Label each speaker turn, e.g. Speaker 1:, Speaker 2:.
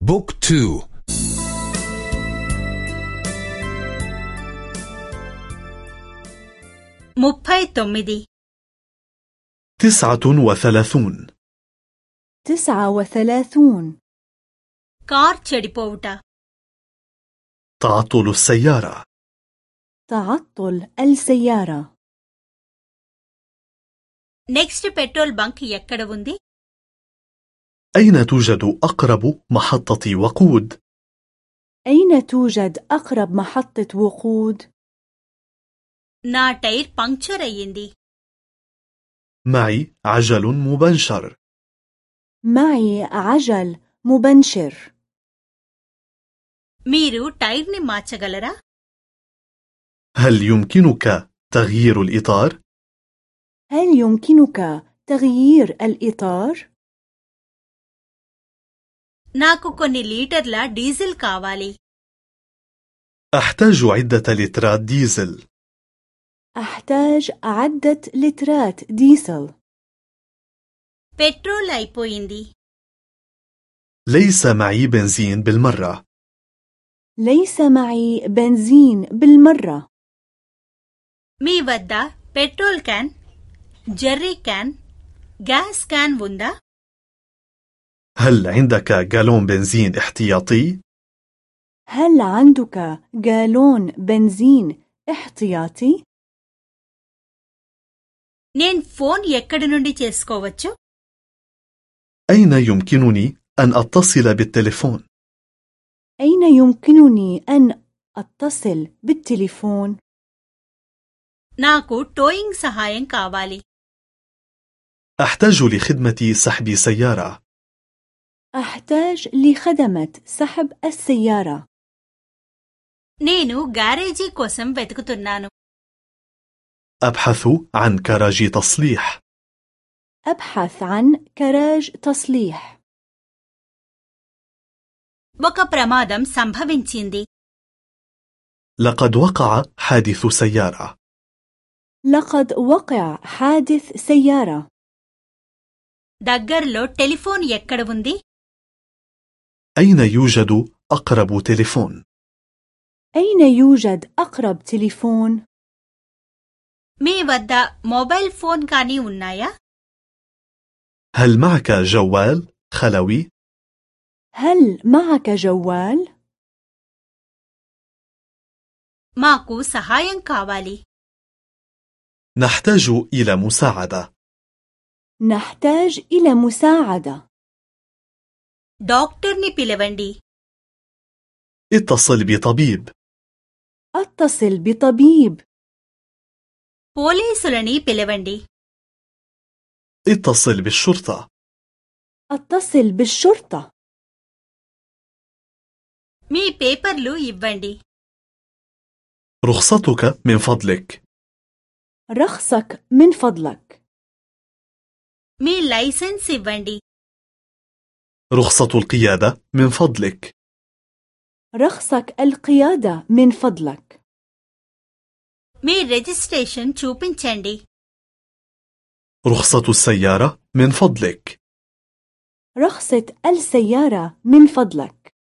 Speaker 1: بوك تو
Speaker 2: ముప్పై తొమ్మిది
Speaker 3: تسعة وثلاثون
Speaker 4: تسعة وثلاثون
Speaker 2: కార్ చెడిపోవుట
Speaker 3: تعطل السيارة
Speaker 4: تعطل السيارة
Speaker 2: నెక్స్ట్ పెట్రోల్ బంక్ ఎక్కడ ఉంది
Speaker 3: أين توجد أقرب محطة وقود؟
Speaker 4: أين توجد أقرب محطة وقود؟
Speaker 2: నా టైర్ పంక్చర్ అయ్యింది
Speaker 3: معي عجل مبنشر
Speaker 4: معي عجل مبنشر
Speaker 2: మీరు టైర్ని మార్చగలరా
Speaker 3: هل يمكنك تغيير الإطار؟
Speaker 4: هل يمكنك تغيير الإطار؟
Speaker 2: నాకు కొన్ని లీటర్ల డీజిల్ కావాలి
Speaker 3: أحتاج عدة لترات ديزل
Speaker 4: أحتاج عدة لترات ديزل
Speaker 2: పెట్రోల్ అయిపోయింది
Speaker 3: ليس معي بنزين بالمرة
Speaker 4: ليس معي بنزين بالمرة
Speaker 2: మీ వద్ద petrol can Jerry can gas can ఉందా
Speaker 3: هل عندك جالون بنزين احتياطي؟
Speaker 4: هل عندك جالون بنزين احتياطي؟
Speaker 2: నేను ఫోన్ ఎక్కడి నుండి చేసుకోవచ్చు
Speaker 3: أين يمكنني أن أتصل بالتليفون؟
Speaker 4: أين يمكنني أن أتصل بالتليفون؟
Speaker 2: నాకు టోయింగ్ సహాయం కావాలి
Speaker 3: أحتاج لخدمة سحب سيارة
Speaker 4: أحتاج لخدمة سحب السيارة
Speaker 2: నేను గ్యారేజీ కోసం వెతుకుతున్నాను
Speaker 3: أبحث عن كراج تصليح
Speaker 4: أبحث عن كراج تصليح
Speaker 2: ఒక ప్రమాదం సంభవించింది
Speaker 3: لقد وقع حادث سيارة
Speaker 4: لقد وقع حادث سيارة
Speaker 2: దగ్గరలో టెలిఫోన్ ఎక్కడ ఉంది
Speaker 3: أين يوجد أقرب تليفون؟
Speaker 4: أين يوجد أقرب تليفون؟
Speaker 2: మీ వద్ద మొబైల్ ఫోన్ కానీ ఉన్నాయా
Speaker 3: هل معك جوال خلوي؟
Speaker 4: هل معك جوال؟
Speaker 2: మాకు సహాయం కావాలి
Speaker 3: نحتاج إلى مساعدة
Speaker 4: نحتاج إلى مساعدة
Speaker 2: డాక్టర్ని పిలవండి
Speaker 3: اتصل بطبيب
Speaker 4: أتصل بطبيب
Speaker 2: పోలీసులని పిలవండి
Speaker 3: اتصل بالشرطة
Speaker 4: أتصل بالشرطة
Speaker 2: మీ పేపర్లు ఇవ్వండి
Speaker 3: رخصتك من فضلك
Speaker 4: رخصك من فضلك
Speaker 2: మీ లైసెన్స్ ఇవ్వండి
Speaker 3: رخصة القيادة من فضلك
Speaker 4: رخصك القيادة من فضلك
Speaker 2: మీ రిజిస్ట్రేషన్ చూపించండి
Speaker 3: رخصة السيارة من فضلك
Speaker 4: رخصة السيارة من فضلك